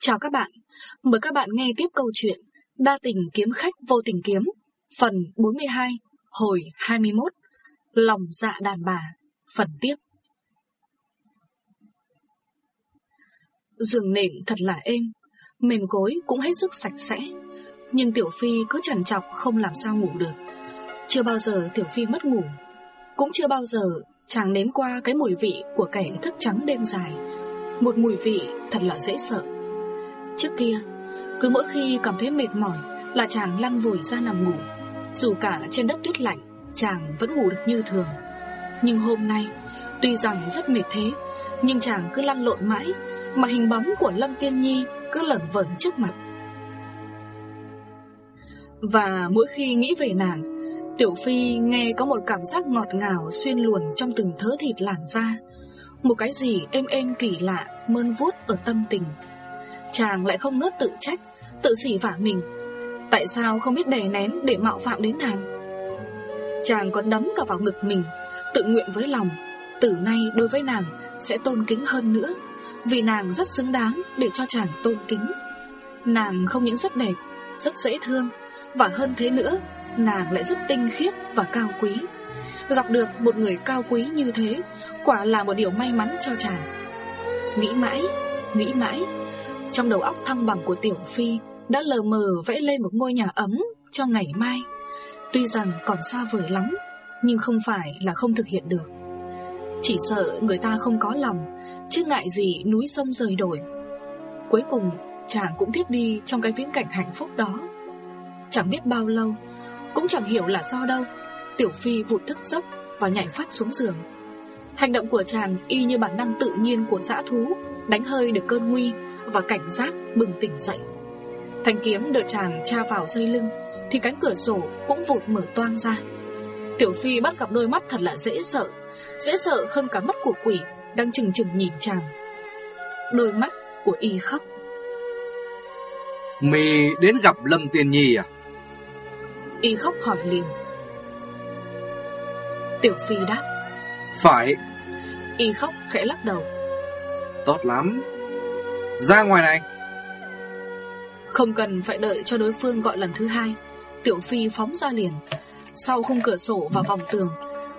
Chào các bạn, mời các bạn nghe tiếp câu chuyện Đa tình kiếm khách vô tình kiếm Phần 42, hồi 21 Lòng dạ đàn bà, phần tiếp. Giường nệm thật là êm, mềm gối cũng hết sức sạch sẽ Nhưng Tiểu Phi cứ trằn trọc không làm sao ngủ được. Chưa bao giờ Tiểu Phi mất ngủ Cũng chưa bao giờ chàng nếm qua cái mùi vị của kẻ thức trắng đêm dài. Một mùi vị thật là dễ sợ. Trước kia, cứ mỗi khi cảm thấy mệt mỏi là chàng lăn vùi ra nằm ngủ. Dù cả trên đất tuyết lạnh, chàng vẫn ngủ được như thường. Nhưng hôm nay, tuy rằng rất mệt thế, nhưng chàng cứ lăn lộn mãi, mà hình bóng của Lâm Tiên Nhi cứ lẩn vẩn trước mặt. Và mỗi khi nghĩ về nàng, Tiểu Phi nghe có một cảm giác ngọt ngào xuyên luồn trong từng thớ thịt làn da. Một cái gì êm êm kỳ lạ, mơn vuốt ở tâm tình. Chàng lại không ngớt tự trách, Tự xỉ vả mình. Tại sao không biết đè nén để mạo phạm đến nàng? Chàng còn đấm cả vào ngực mình, Tự nguyện với lòng, Từ nay đối với nàng Sẽ tôn kính hơn nữa, Vì nàng rất xứng đáng để cho chàng tôn kính. Nàng không những rất đẹp, Rất dễ thương, Và hơn thế nữa, Nàng lại rất tinh khiết và cao quý. Gặp được một người cao quý như thế Quả là một điều may mắn cho chàng. Nghĩ mãi Nghĩ mãi trong đầu óc thăng bằng của Tiểu Phi đã lờ mờ vẽ lên một ngôi nhà ấm cho ngày mai. Tuy rằng còn xa vời lắm, nhưng không phải là không thực hiện được. Chỉ sợ người ta không có lòng, chứ ngại gì núi sông rời đổi. Cuối cùng, chàng cũng tiếp đi trong cái viễn cảnh hạnh phúc đó. Chẳng biết bao lâu, cũng chẳng hiểu là do đâu, Tiểu Phi vụt thức giấc và nhảy phát xuống giường. Hành động của chàng y như bản năng tự nhiên của dã thú, đánh hơi được cơn nguy và cảnh giác bừng tỉnh dậy. Thanh kiếm đợi chàng tra vào dây lưng thì cánh cửa sổ cũng vụt mở toang ra. Tiểu Phi bắt gặp đôi mắt thật là dễ sợ, dễ sợ hơn cả mắt của quỷ đang chừng chừng nhìn chàng. Đôi mắt của y khóc. Mì đến gặp Lâm Tiên Nhi à? Y khóc hỏi liền. Tiểu Phi đáp. Phải. Y khóc khẽ lắc đầu. Tốt lắm, ra ngoài này Không cần phải đợi cho đối phương gọi lần thứ hai Tiểu Phi phóng ra liền. Sau khung cửa sổ và vòng tường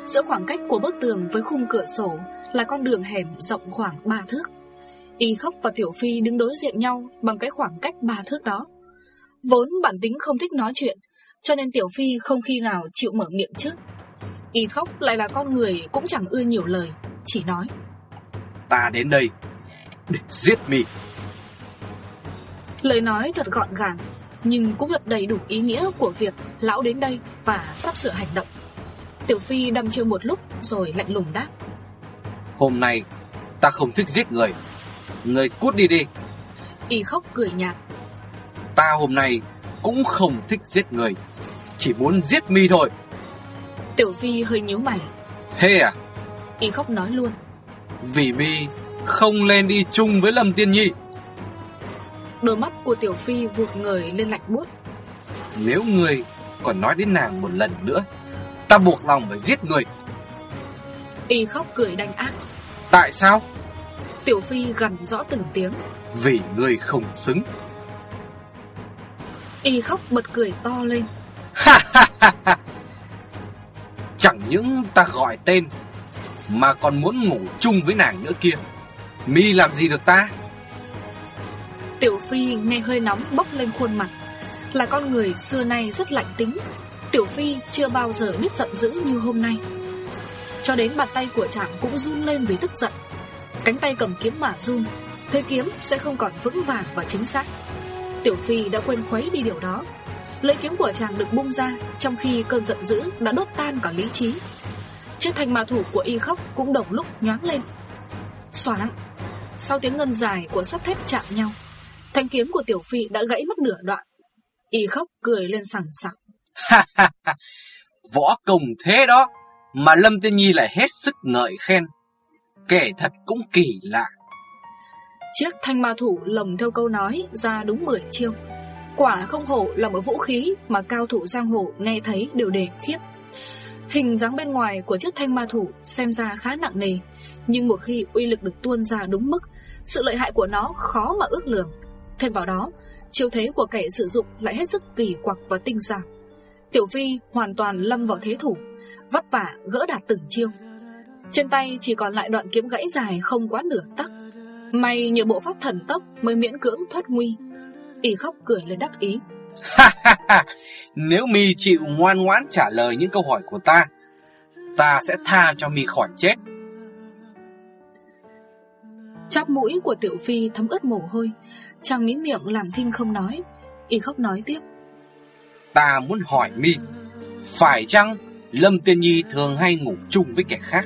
Giữa khoảng cách của bức tường với khung cửa sổ Là con đường hẻm rộng khoảng 3 thước. Y khóc và Tiểu Phi đứng đối diện nhau Bằng cái khoảng cách 3 thước đó. Vốn bản tính không thích nói chuyện Cho nên Tiểu Phi không khi nào chịu mở miệng trước. Y khóc lại là con người cũng chẳng ưa nhiều lời Chỉ nói. Ta đến đây Để giết mi Lời nói thật gọn gàng Nhưng cũng thật đầy đủ ý nghĩa của việc Lão đến đây và sắp sửa hành động. Tiểu Phi đâm chiêu một lúc Rồi lạnh lùng đáp. Hôm nay ta không thích giết người. Người cút đi đi. Y khóc cười nhạt. Ta hôm nay cũng không thích giết người Chỉ muốn giết mi thôi. Tiểu Phi hơi nhíu mày. Hê à? Y khóc nói luôn. Vì mi không lên đi chung với Lâm Tiên Nhi Đôi mắt của Tiểu Phi vụt người lên lạnh buốt. Nếu người còn nói đến nàng một lần nữa Ta buộc lòng phải giết người Y khóc cười đanh ác. Tại sao? Tiểu Phi gần rõ từng tiếng. Vì người không xứng. Y khóc bật cười to lên. Chẳng những ta gọi tên Mà còn muốn ngủ chung với nàng nữa kia. Mi làm gì được ta Tiểu Phi nghe hơi nóng bốc lên khuôn mặt. Là con người xưa nay rất lạnh tính, Tiểu Phi chưa bao giờ biết giận dữ như hôm nay. Cho đến bàn tay của chàng cũng run lên vì tức giận. Cánh tay cầm kiếm mà run, Thế kiếm sẽ không còn vững vàng và chính xác. Tiểu Phi đã quên khuấy đi điều đó. Lưỡi kiếm của chàng được bung ra Trong khi cơn giận dữ đã đốt tan cả lý trí. Chiếc thanh ma thủ của y khóc cũng đồng lúc nhoáng lên. Xoảng. Sau tiếng ngân dài của sắt thép chạm nhau Thanh kiếm của Tiểu Phi đã gãy mất nửa đoạn. Y khóc cười lên sẵn sặc. Võ công thế đó Mà Lâm Tiên Nhi lại hết sức ngợi khen. Kể thật cũng kỳ lạ. Chiếc thanh ma thủ lồng theo câu nói ra đúng 10 chiêu. Quả không hổ là một vũ khí mà cao thủ giang hồ nghe thấy đều đề khiếp. Hình dáng bên ngoài của chiếc thanh ma thủ xem ra khá nặng nề Nhưng một khi uy lực được tuôn ra đúng mức Sự lợi hại của nó khó mà ước lường Thêm vào đó, Chiêu thế của kẻ sử dụng lại hết sức kỳ quặc và tinh xảo. Tiểu Phi hoàn toàn lâm vào thế thủ, Vất vả gỡ đạt từng chiêu. Trên tay chỉ còn lại đoạn kiếm gãy dài không quá nửa tắc May nhờ bộ pháp thần tốc mới miễn cưỡng thoát nguy. Y khóc cười lên đắc ý. Nếu mi chịu ngoan ngoãn trả lời những câu hỏi của ta Ta sẽ tha cho mi khỏi chết. Chóp mũi của Tiểu Phi thấm ướt mồ hôi. Chàng mí miệng làm thinh không nói. Y khóc nói tiếp. Ta muốn hỏi mi Phải chăng Lâm Tiên Nhi thường hay ngủ chung với kẻ khác?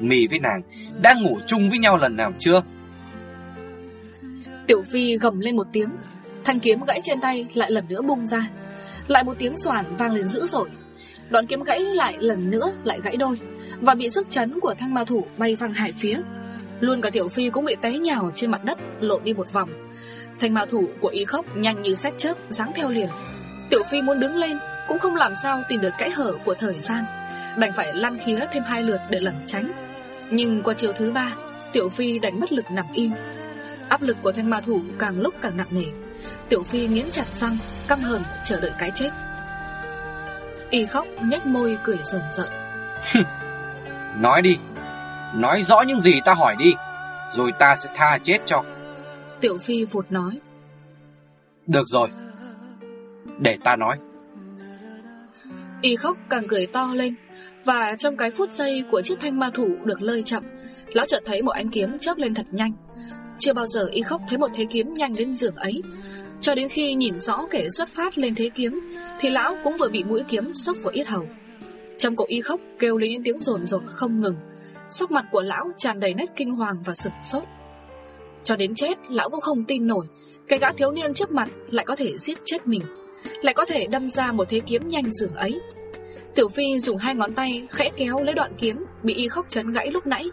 Mi với nàng Đã ngủ chung với nhau lần nào chưa? Tiểu Phi gầm lên một tiếng. Thanh kiếm gãy trên tay lại lần nữa bung ra. Lại một tiếng soàn vang lên dữ dội. Đoạn kiếm gãy lại lần nữa lại gãy đôi. Và bị sức chấn của thanh ma thủ bay văng hải phía Luôn cả Tiểu Phi cũng bị té nhào trên mặt đất, Lộn đi một vòng. Thanh mạo thủ của y khóc nhanh như sách chớp, Giáng theo liền. Tiểu Phi muốn đứng lên, Cũng không làm sao tìm được kẽ hở của thời gian. Đành phải lăn khía thêm hai lượt để lẩn tránh. Nhưng qua chiều thứ ba, Tiểu Phi đánh mất lực nằm im. Áp lực của thanh ma thủ càng lúc càng nặng nề. Tiểu Phi nghiến chặt răng, Căm hờn chờ đợi cái chết. Y khóc nhếch môi cười rờn rợn. Nói đi. Nói rõ những gì ta hỏi đi Rồi ta sẽ tha chết cho. Tiểu Phi vụt nói. Được rồi Để ta nói. Y khóc càng cười to lên Và trong cái phút giây của chiếc thanh ma thủ được lơi chậm Lão chợt thấy một ánh kiếm chớp lên thật nhanh. Chưa bao giờ y khóc thấy một thế kiếm nhanh đến giường ấy. Cho đến khi nhìn rõ kẻ xuất phát lên thế kiếm Thì lão cũng vừa bị mũi kiếm sốc vào yết hầu. Trong cổ y khóc kêu lên những tiếng rồn rột không ngừng Sắc mặt của lão tràn đầy nét kinh hoàng và sửng sốt. Cho đến chết, lão cũng không tin nổi. Cái gã thiếu niên trước mặt lại có thể giết chết mình, Lại có thể đâm ra một thế kiếm nhanh dường ấy. Tiểu Phi dùng hai ngón tay khẽ kéo lấy đoạn kiếm, Bị y khóc chấn gãy lúc nãy.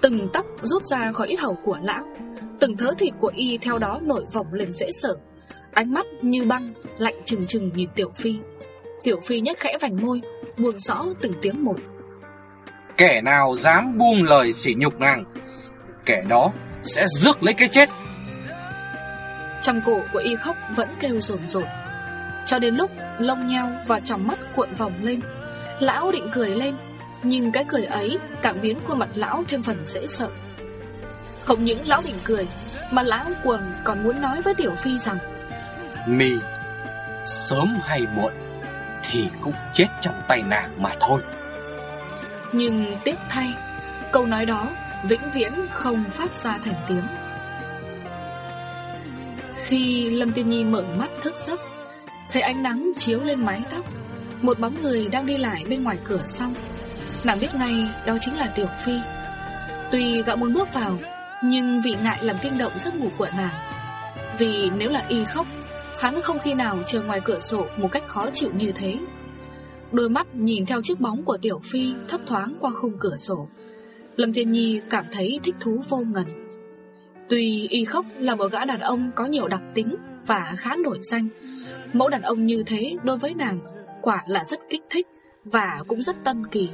Từng tóc rút ra khỏi ít hầu của lão. Từng thớ thịt của y theo đó nổi vòng lên dễ sở Ánh mắt như băng, Lạnh trừng trừng nhìn Tiểu Phi. Tiểu Phi nhếch khẽ vành môi buồn rõ từng tiếng một. Kẻ nào dám buông lời sỉ nhục nàng Kẻ đó sẽ rước lấy cái chết. Trong cổ của y khóc vẫn kêu rồn rồn. Cho đến lúc lông nheo và trong mắt cuộn vòng lên Lão định cười lên Nhưng cái cười ấy cảm biến khuôn mặt lão thêm phần dễ sợ. Không những lão định cười Mà lão quần còn muốn nói với Tiểu Phi rằng Mi Sớm hay muộn Thì cũng chết trong tay nàng mà thôi nhưng tiếc thay, Câu nói đó vĩnh viễn không phát ra thành tiếng. Khi Lâm Tiên Nhi mở mắt thức giấc, Thấy ánh nắng chiếu lên mái tóc, Một bóng người đang đi lại bên ngoài cửa xong Nàng biết ngay đó chính là Tiểu Phi. Tuy gã muốn bước vào, Nhưng vì ngại làm kinh động giấc ngủ của nàng. Vì nếu là y khóc, Hắn không khi nào chờ ngoài cửa sổ Một cách khó chịu như thế. Đôi mắt nhìn theo chiếc bóng của Tiểu Phi Thấp thoáng qua khung cửa sổ. Lâm Thiên Nhi cảm thấy thích thú vô ngần. Tuy y khóc là một gã đàn ông có nhiều đặc tính Và khá nổi danh, Mẫu đàn ông như thế đối với nàng Quả là rất kích thích Và cũng rất tân kỳ.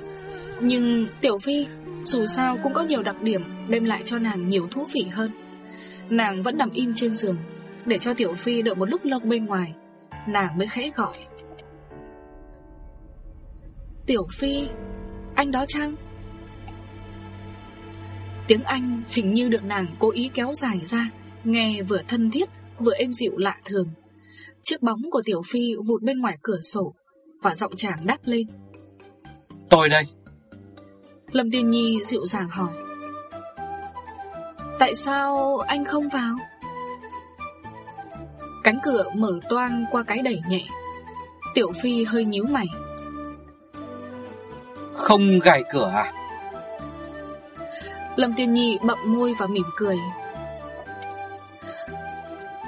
Nhưng Tiểu Phi dù sao cũng có nhiều đặc điểm Đem lại cho nàng nhiều thú vị hơn. Nàng vẫn nằm im trên giường, Để cho Tiểu Phi đợi một lúc lâu bên ngoài, Nàng mới khẽ gọi. Tiểu Phi. Anh đó chăng? Tiếng Anh hình như được nàng cố ý kéo dài ra Nghe vừa thân thiết Vừa êm dịu lạ thường. Chiếc bóng của Tiểu Phi vụt bên ngoài cửa sổ Và giọng chàng đáp lên. Tôi đây. Lâm Tiên Nhi dịu dàng hỏi. Tại sao anh không vào? Cánh cửa mở toang qua cái đẩy nhẹ. Tiểu Phi hơi nhíu mày Không gài cửa à? Lâm Tiên Nhi bậm môi và mỉm cười.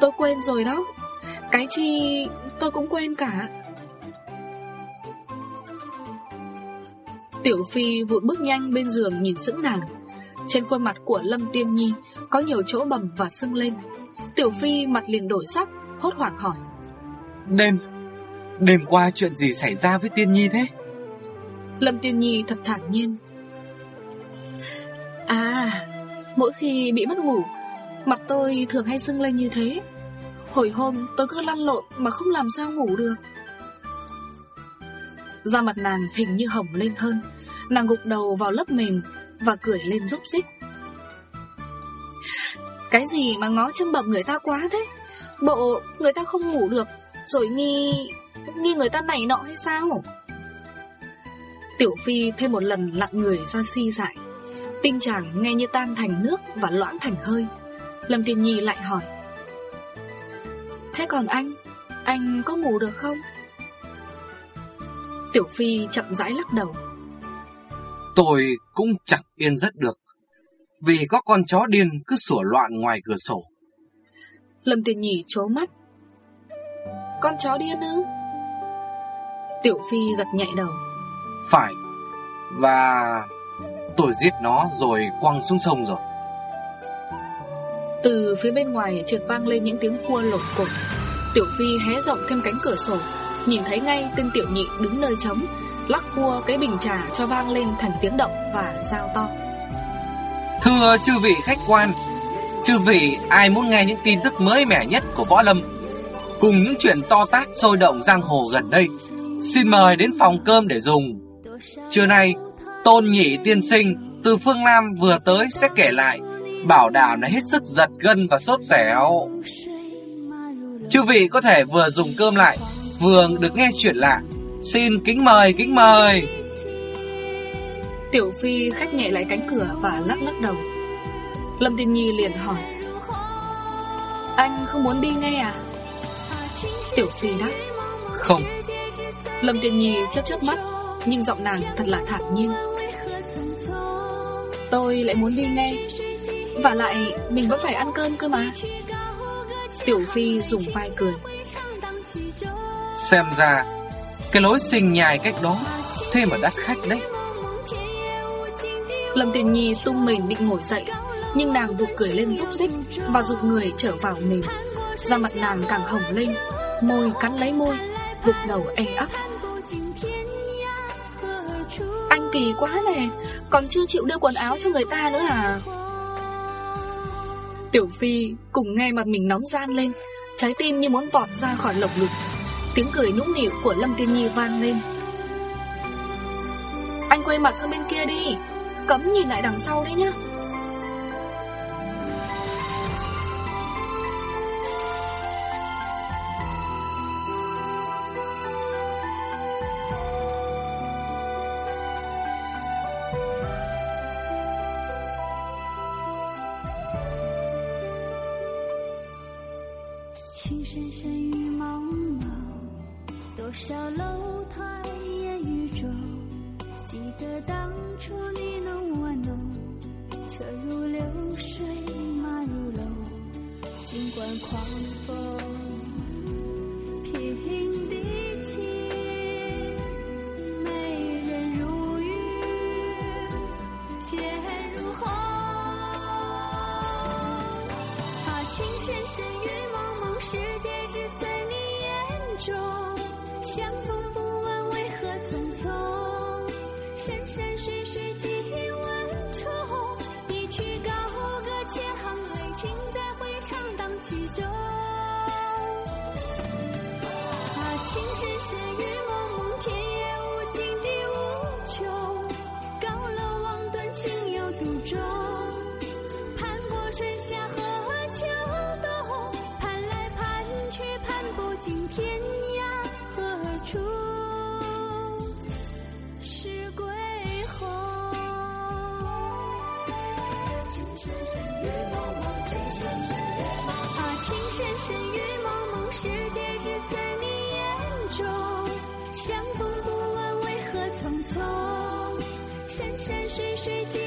Tôi quên rồi đó. Cái chi tôi cũng quên cả. Tiểu Phi vụt bước nhanh bên giường nhìn sững nàng. Trên khuôn mặt của Lâm Tiên Nhi Có nhiều chỗ bầm và sưng lên. Tiểu Phi mặt liền đổi sắc Hốt hoảng hỏi. Đêm Đêm qua chuyện gì xảy ra với Tiên Nhi thế Lâm Tiên Nhi thật thản nhiên. À Mỗi khi bị mất ngủ, Mặt tôi thường hay sưng lên như thế. Hồi hôm tôi cứ lăn lộn mà không làm sao ngủ được. Da mặt nàng hình như hồng lên hơn. Nàng gục đầu vào lớp mềm Và cười lên rúc rích. Cái gì mà ngó châm bẩm người ta quá thế? Bộ, người ta không ngủ được, Rồi nghi Nghi người ta nảy nọ hay sao? Tiểu Phi thêm một lần lặng người ra si dại Tim chàng nghe như tan thành nước Và loãng thành hơi. Lâm Tiên Nhi lại hỏi Thế còn anh? Anh có ngủ được không? Tiểu Phi chậm rãi lắc đầu Tôi cũng chẳng yên giấc được Vì có con chó điên cứ sủa loạn ngoài cửa sổ. Lâm Tiền Nhỉ chố mắt Con chó điên ư? Tiểu Phi gật nhạy đầu Phải. Và tôi giết nó rồi quăng xuống sông rồi. Từ phía bên ngoài trượt vang lên những tiếng cua lột cột. Tiểu Phi hé rộng thêm cánh cửa sổ Nhìn thấy ngay tên tiểu nhị đứng nơi trống Lắc cua cái bình trà cho vang lên thành tiếng động và giao to. Thưa chư vị khách quan Chư vị ai muốn nghe những tin tức mới mẻ nhất của Võ Lâm Cùng những chuyện to tát sôi động giang hồ gần đây Xin mời đến phòng cơm để dùng Trưa nay Tôn Nhị Tiên Sinh từ phương Nam vừa tới sẽ kể lại Bảo đảm là hết sức giật gân và sốt dẻo. Chư vị có thể vừa dùng cơm lại Vừa được nghe chuyện lạ. Xin kính mời kính mời. Tiểu Phi khách nhẹ lại cánh cửa và lắc lắc đầu. Lâm Tiên Nhi liền hỏi Anh không muốn đi nghe à? Tiểu Phi đáp Không. Lâm Tiên Nhi chớp chớp mắt Nhưng giọng nàng thật là thản nhiên. Tôi lại muốn đi nghe. Và lại mình vẫn phải ăn cơm cơ mà. Tiểu Phi dùng vai cười. Xem ra Cái lối sinh nhài cách đó Thế mà đắt khách đấy. Lâm Tiền Nhi tung mình định ngồi dậy Nhưng nàng vụt cười lên rúc rích Và rụt người trở vào mềm Da mặt nàng càng hồng lên Môi cắn lấy môi Vụt đầu e ấp Kỳ quá nè. Còn chưa chịu đưa quần áo cho người ta nữa à? Tiểu Phi cùng nghe mặt mình nóng gian lên, Trái tim như muốn vọt ra khỏi lồng ngực. Tiếng cười nũng nịu của Lâm Tiên Nhi vang lên. Anh quay mặt sang bên kia đi, Cấm nhìn lại đằng sau đấy nhá. 情深深雨蒙蒙，多少楼台烟雨中。记得当初你侬我侬，车如流水马如龙。尽管狂风平地起，美人如玉剑如虹。啊，情深深雨，世界只在你眼中。相逢不问为何匆匆，山山水水几万重。一曲高歌千行泪，情在回肠荡气中。啊，情深深雨情深深雨蒙蒙，世界只在你眼中。相逢不问为何匆匆，山山水水几